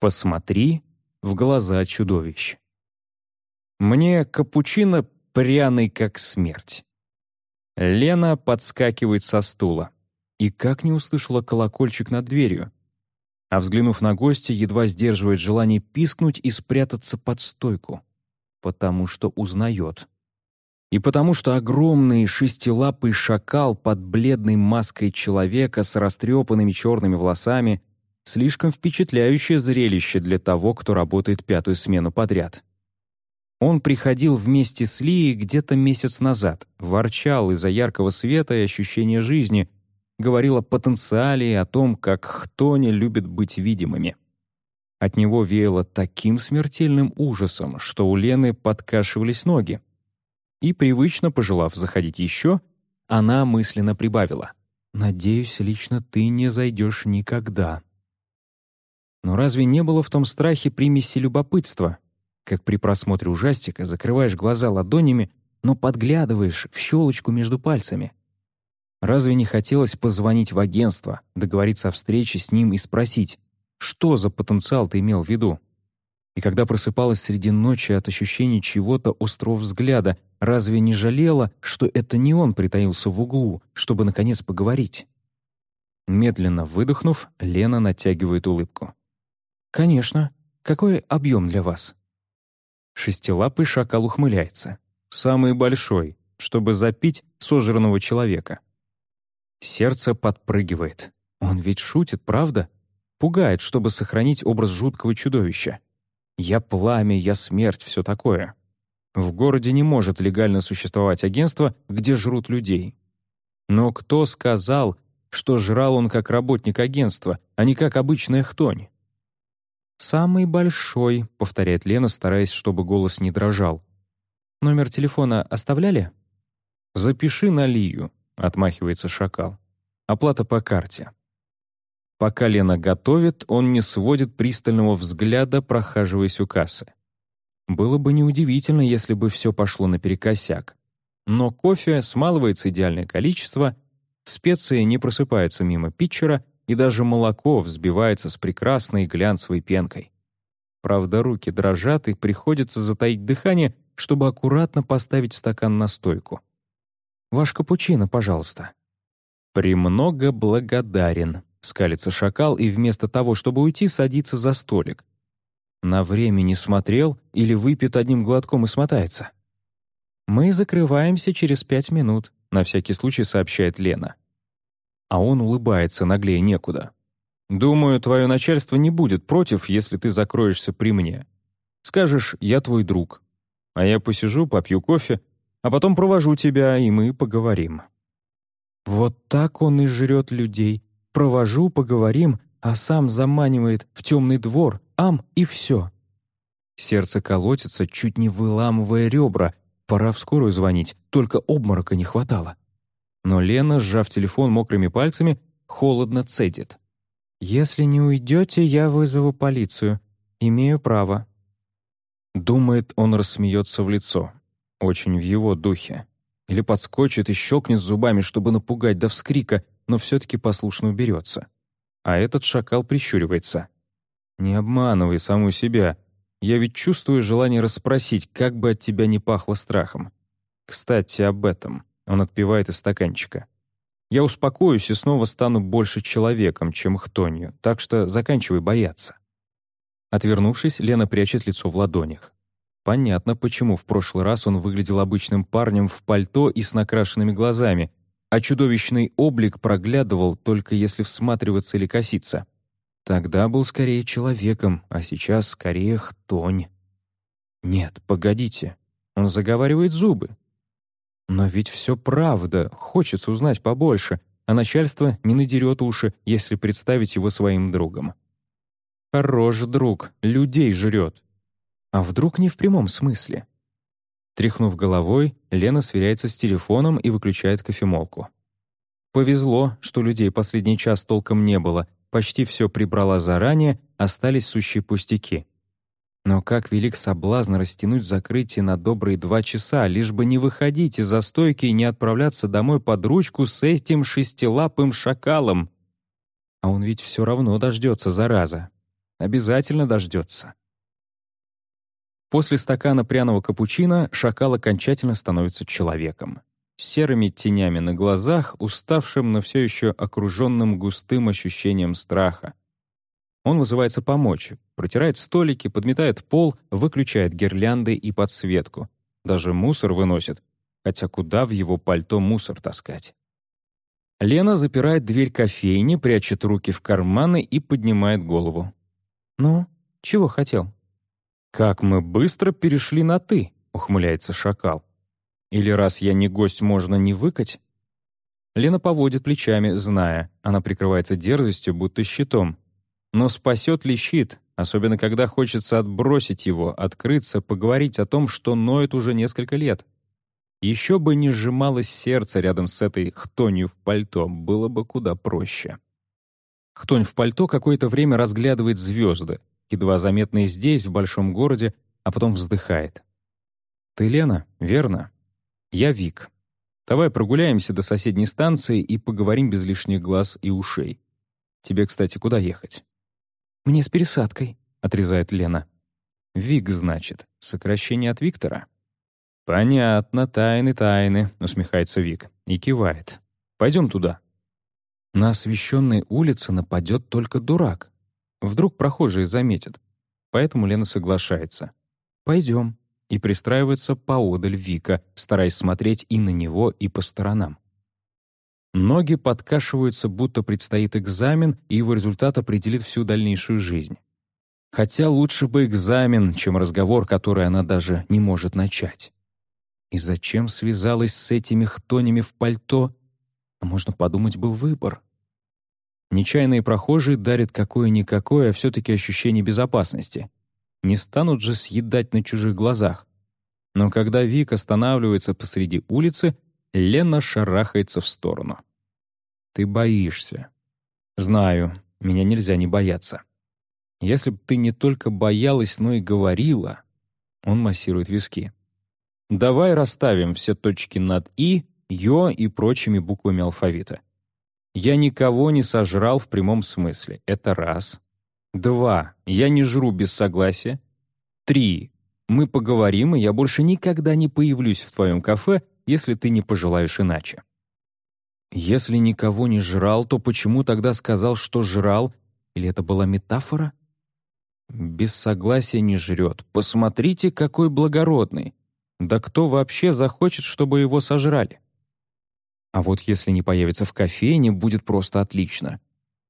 Посмотри в глаза чудовищ. Мне капучино пряный, как смерть. Лена подскакивает со стула. И как не услышала колокольчик над дверью. А взглянув на гостя, едва сдерживает желание пискнуть и спрятаться под стойку. Потому что узнает. И потому что огромный шестилапый шакал под бледной маской человека с растрепанными черными волосами — слишком впечатляющее зрелище для того, кто работает пятую смену подряд. Он приходил вместе с Лией где-то месяц назад, ворчал из-за яркого света и ощущения жизни, говорил о потенциале и о том, как хтони любит быть видимыми. От него веяло таким смертельным ужасом, что у Лены подкашивались ноги. И, привычно пожелав заходить еще, она мысленно прибавила. «Надеюсь, лично ты не зайдешь никогда». Но разве не было в том страхе примеси любопытства, как при просмотре ужастика закрываешь глаза ладонями, но подглядываешь в щелочку между пальцами. Разве не хотелось позвонить в агентство, договориться о встрече с ним и спросить, что за потенциал ты имел в виду? И когда просыпалась среди ночи от ощущения чего-то острого взгляда, разве не жалела, что это не он притаился в углу, чтобы, наконец, поговорить? Медленно выдохнув, Лена натягивает улыбку. «Конечно. Какой объем для вас?» Шестилапый шакал ухмыляется. Самый большой, чтобы запить сожранного человека. Сердце подпрыгивает. Он ведь шутит, правда? Пугает, чтобы сохранить образ жуткого чудовища. Я пламя, я смерть, все такое. В городе не может легально существовать агентство, где жрут людей. Но кто сказал, что жрал он как работник агентства, а не как обычная хтонь? «Самый большой», — повторяет Лена, стараясь, чтобы голос не дрожал. «Номер телефона оставляли?» «Запиши на Лию», — отмахивается шакал. «Оплата по карте». Пока Лена готовит, он не сводит пристального взгляда, прохаживаясь у кассы. Было бы неудивительно, если бы все пошло наперекосяк. Но кофе смалывается идеальное количество, специи не просыпаются мимо питчера, и даже молоко взбивается с прекрасной глянцевой пенкой. Правда, руки дрожат, и приходится затаить дыхание, чтобы аккуратно поставить стакан на стойку. «Ваш капучино, пожалуйста». «Премного благодарен», — скалится шакал, и вместо того, чтобы уйти, садится за столик. На время не смотрел или выпьет одним глотком и смотается. «Мы закрываемся через пять минут», — на всякий случай сообщает Лена а он улыбается наглее некуда. «Думаю, твое начальство не будет против, если ты закроешься при мне. Скажешь, я твой друг. А я посижу, попью кофе, а потом провожу тебя, и мы поговорим». Вот так он и жрет людей. Провожу, поговорим, а сам заманивает в темный двор, ам, и все. Сердце колотится, чуть не выламывая ребра. Пора в скорую звонить, только обморока не хватало. Но Лена, сжав телефон мокрыми пальцами, холодно цедит. «Если не уйдете, я вызову полицию. Имею право». Думает, он рассмеется в лицо. Очень в его духе. Или подскочит и щелкнет зубами, чтобы напугать до вскрика, но все-таки послушно уберется. А этот шакал прищуривается. «Не обманывай саму себя. Я ведь чувствую желание расспросить, как бы от тебя не пахло страхом. Кстати, об этом». Он отпивает из стаканчика. «Я успокоюсь и снова стану больше человеком, чем хтонью, так что заканчивай бояться». Отвернувшись, Лена прячет лицо в ладонях. Понятно, почему в прошлый раз он выглядел обычным парнем в пальто и с накрашенными глазами, а чудовищный облик проглядывал, только если всматриваться или коситься. Тогда был скорее человеком, а сейчас скорее хтонь. Нет, погодите, он заговаривает зубы. Но ведь все правда, хочется узнать побольше, а начальство не надерет уши, если представить его своим другом. Хорош друг, людей жрет. А вдруг не в прямом смысле? Тряхнув головой, Лена сверяется с телефоном и выключает кофемолку. Повезло, что людей последний час толком не было, почти все прибрала заранее, остались сущие пустяки. Но как велик соблазн растянуть закрытие на добрые два часа, лишь бы не выходить из застойки и не отправляться домой под ручку с этим шестилапым шакалом. А он ведь все равно дождется, зараза. Обязательно дождется. После стакана пряного капучино шакал окончательно становится человеком. С серыми тенями на глазах, уставшим, но все еще окруженным густым ощущением страха. Он вызывается помочь, протирает столики, подметает пол, выключает гирлянды и подсветку. Даже мусор выносит, хотя куда в его пальто мусор таскать? Лена запирает дверь кофейни, прячет руки в карманы и поднимает голову. «Ну, чего хотел?» «Как мы быстро перешли на «ты», — ухмыляется шакал. «Или раз я не гость, можно не выкать?» Лена поводит плечами, зная, она прикрывается дерзостью, будто щитом. Но спасет ли щит, особенно когда хочется отбросить его, открыться, поговорить о том, что ноет уже несколько лет? Еще бы не сжималось сердце рядом с этой хтонью в пальто, было бы куда проще. Хтонь в пальто какое-то время разглядывает звезды, едва заметные здесь, в большом городе, а потом вздыхает. «Ты Лена, верно? Я Вик. Давай прогуляемся до соседней станции и поговорим без лишних глаз и ушей. Тебе, кстати, куда ехать?» «Мне с пересадкой», — отрезает Лена. «Вик, значит, сокращение от Виктора?» «Понятно, тайны-тайны», — усмехается Вик и кивает. «Пойдем туда». На освещенной улице нападет только дурак. Вдруг прохожие заметят. Поэтому Лена соглашается. «Пойдем», и пристраивается поодаль Вика, стараясь смотреть и на него, и по сторонам. Ноги подкашиваются, будто предстоит экзамен, и его результат определит всю дальнейшую жизнь. Хотя лучше бы экзамен, чем разговор, который она даже не может начать. И зачем связалась с этими хтонями в пальто? А можно подумать, был выбор. Нечаянные прохожие дарят какое-никакое, а все-таки ощущение безопасности. Не станут же съедать на чужих глазах. Но когда Вик останавливается посреди улицы, Лена шарахается в сторону. «Ты боишься». «Знаю, меня нельзя не бояться». «Если б ты не только боялась, но и говорила...» Он массирует виски. «Давай расставим все точки над «и», «ё» и прочими буквами алфавита. Я никого не сожрал в прямом смысле. Это раз. Два. Я не жру без согласия. Три. Мы поговорим, и я больше никогда не появлюсь в твоем кафе, если ты не пожелаешь иначе. Если никого не жрал, то почему тогда сказал, что жрал? Или это была метафора? Без согласия не жрет. Посмотрите, какой благородный. Да кто вообще захочет, чтобы его сожрали? А вот если не появится в кофейне, будет просто отлично.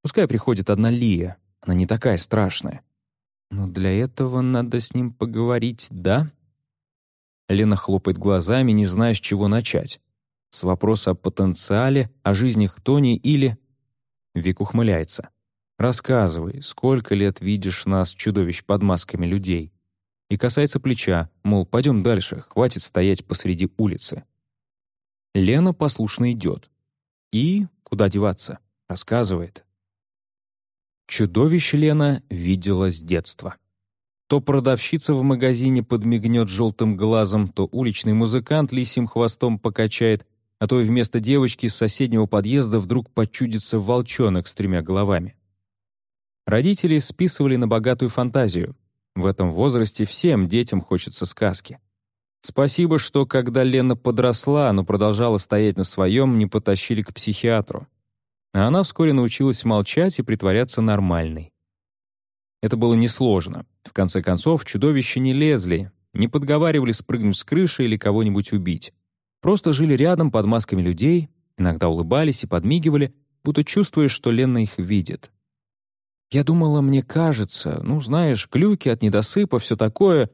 Пускай приходит одна Лия, она не такая страшная. Но для этого надо с ним поговорить, да? Лена хлопает глазами, не зная, с чего начать. С вопроса о потенциале, о жизни Хтони или... Вик ухмыляется. «Рассказывай, сколько лет видишь нас, чудовищ, под масками людей?» И касается плеча, мол, пойдем дальше, хватит стоять посреди улицы. Лена послушно идет. И куда деваться? Рассказывает. Чудовище Лена видела с детства. То продавщица в магазине подмигнет желтым глазом, то уличный музыкант лисим хвостом покачает, а то и вместо девочки с соседнего подъезда вдруг почудится волчонок с тремя головами. Родители списывали на богатую фантазию. В этом возрасте всем детям хочется сказки. Спасибо, что когда Лена подросла, но продолжала стоять на своем, не потащили к психиатру. А она вскоре научилась молчать и притворяться нормальной. Это было несложно. В конце концов, чудовища не лезли, не подговаривали спрыгнуть с крыши или кого-нибудь убить. Просто жили рядом под масками людей, иногда улыбались и подмигивали, будто чувствуя, что Лена их видит. Я думала, мне кажется, ну, знаешь, глюки от недосыпа, все такое,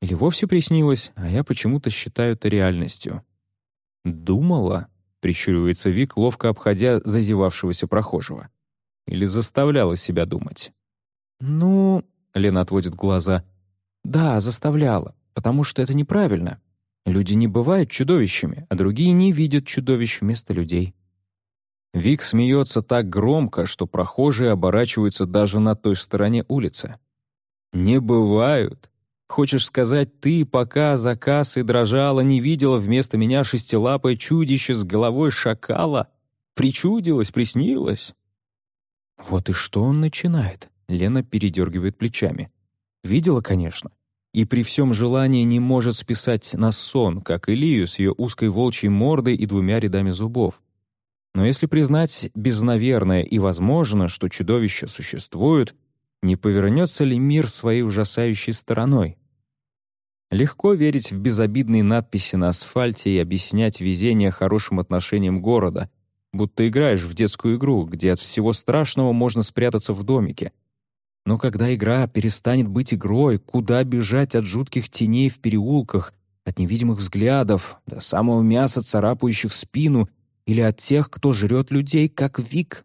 или вовсе приснилось, а я почему-то считаю это реальностью. «Думала?» — прищуривается Вик, ловко обходя зазевавшегося прохожего. «Или заставляла себя думать?» «Ну...» — Лена отводит глаза. «Да, заставляла, потому что это неправильно. Люди не бывают чудовищами, а другие не видят чудовищ вместо людей». Вик смеется так громко, что прохожие оборачиваются даже на той стороне улицы. «Не бывают. Хочешь сказать, ты, пока за кассой дрожала, не видела вместо меня шестилапое чудище с головой шакала? Причудилось, приснилось?» Вот и что он начинает? Лена передергивает плечами. Видела, конечно. И при всем желании не может списать на сон, как Илью с ее узкой волчьей мордой и двумя рядами зубов. Но если признать безнаверное и возможно, что чудовища существуют, не повернется ли мир своей ужасающей стороной? Легко верить в безобидные надписи на асфальте и объяснять везение хорошим отношениям города, будто играешь в детскую игру, где от всего страшного можно спрятаться в домике. Но когда игра перестанет быть игрой, куда бежать от жутких теней в переулках, от невидимых взглядов, до самого мяса, царапающих спину, или от тех, кто жрет людей, как Вик?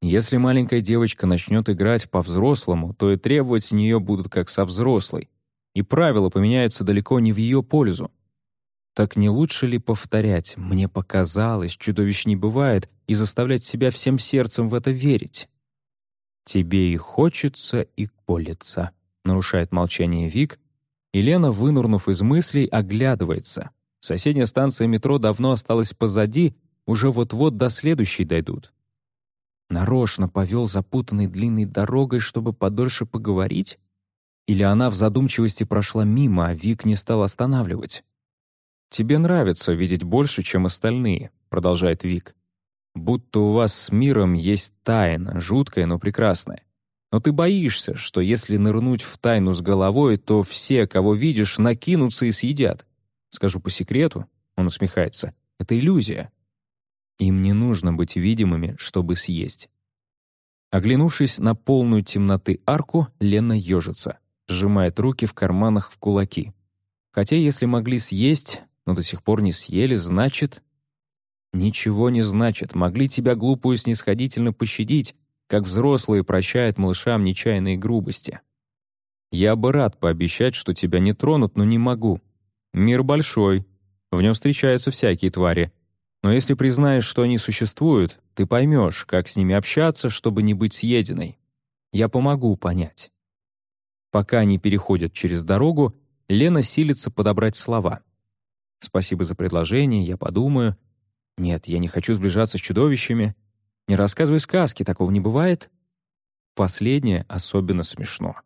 Если маленькая девочка начнет играть по-взрослому, то и требовать с нее будут как со взрослой, и правила поменяются далеко не в ее пользу. Так не лучше ли повторять «мне показалось, чудовищ не бывает» и заставлять себя всем сердцем в это верить? «Тебе и хочется, и колется», — нарушает молчание Вик, и Лена, вынурнув из мыслей, оглядывается. Соседняя станция метро давно осталась позади, уже вот-вот до следующей дойдут. Нарочно повел запутанной длинной дорогой, чтобы подольше поговорить? Или она в задумчивости прошла мимо, а Вик не стал останавливать? «Тебе нравится видеть больше, чем остальные», — продолжает Вик. «Будто у вас с миром есть тайна, жуткая, но прекрасная. Но ты боишься, что если нырнуть в тайну с головой, то все, кого видишь, накинутся и съедят. Скажу по секрету, он усмехается, это иллюзия. Им не нужно быть видимыми, чтобы съесть. Оглянувшись на полную темноты арку, Лена ежится, сжимает руки в карманах в кулаки. Хотя если могли съесть, но до сих пор не съели, значит... Ничего не значит, могли тебя глупую снисходительно пощадить, как взрослые прощают малышам нечаянные грубости. Я бы рад пообещать, что тебя не тронут, но не могу. Мир большой, в нем встречаются всякие твари. Но если признаешь, что они существуют, ты поймешь, как с ними общаться, чтобы не быть съеденной. Я помогу понять. Пока они переходят через дорогу, Лена силится подобрать слова. «Спасибо за предложение, я подумаю». «Нет, я не хочу сближаться с чудовищами». «Не рассказывай сказки, такого не бывает». Последнее особенно смешно.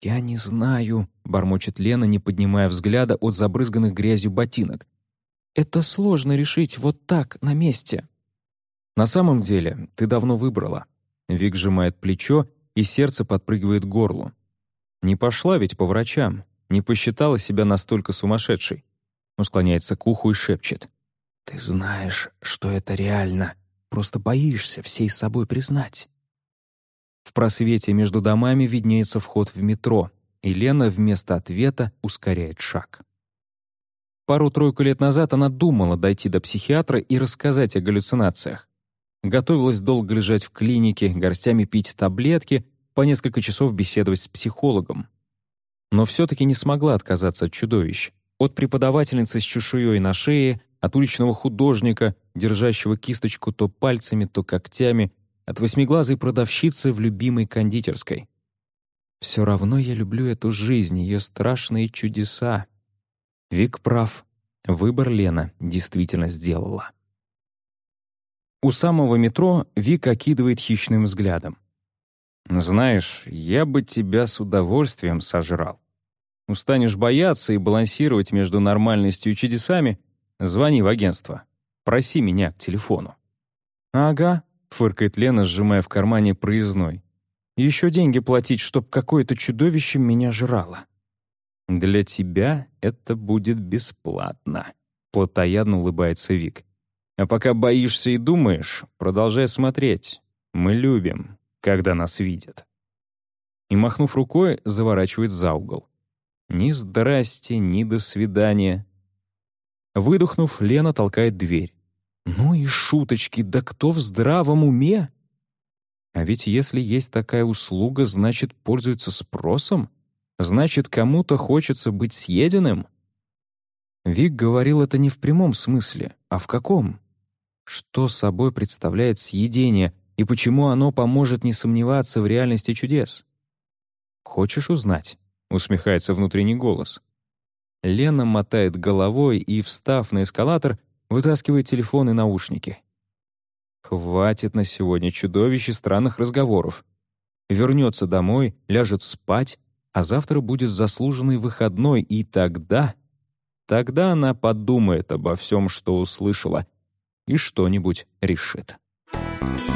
«Я не знаю», — бормочет Лена, не поднимая взгляда от забрызганных грязью ботинок. «Это сложно решить вот так, на месте». «На самом деле, ты давно выбрала». Вик сжимает плечо, и сердце подпрыгивает к горлу. «Не пошла ведь по врачам, не посчитала себя настолько сумасшедшей». Он склоняется к уху и шепчет. «Ты знаешь, что это реально, просто боишься всей собой признать». В просвете между домами виднеется вход в метро, и Лена вместо ответа ускоряет шаг. Пару-тройку лет назад она думала дойти до психиатра и рассказать о галлюцинациях. Готовилась долго лежать в клинике, горстями пить таблетки, по несколько часов беседовать с психологом. Но все-таки не смогла отказаться от чудовищ. От преподавательницы с чешуей на шее, от уличного художника, держащего кисточку то пальцами, то когтями, от восьмиглазой продавщицы в любимой кондитерской. Все равно я люблю эту жизнь, ее страшные чудеса. Вик прав. Выбор Лена действительно сделала. У самого метро Вик окидывает хищным взглядом. «Знаешь, я бы тебя с удовольствием сожрал. Устанешь бояться и балансировать между нормальностью и чудесами, звони в агентство. Проси меня к телефону». «Ага», фыркает Лена, сжимая в кармане проездной. «Еще деньги платить, чтоб какое-то чудовище меня жрало». «Для тебя это будет бесплатно», — плотоядно улыбается Вик. «А пока боишься и думаешь, продолжай смотреть. Мы любим, когда нас видят». И, махнув рукой, заворачивает за угол. Ни здрасте, ни до свидания. Выдохнув, Лена толкает дверь. Ну и шуточки, да кто в здравом уме? А ведь если есть такая услуга, значит, пользуются спросом? Значит, кому-то хочется быть съеденным? Вик говорил это не в прямом смысле, а в каком? Что собой представляет съедение и почему оно поможет не сомневаться в реальности чудес? «Хочешь узнать?» — усмехается внутренний голос. Лена мотает головой и, встав на эскалатор, вытаскивает телефон и наушники. Хватит на сегодня чудовищ странных разговоров. вернется домой, ляжет спать, а завтра будет заслуженный выходной, и тогда... Тогда она подумает обо всем, что услышала, и что-нибудь решит. Thank you.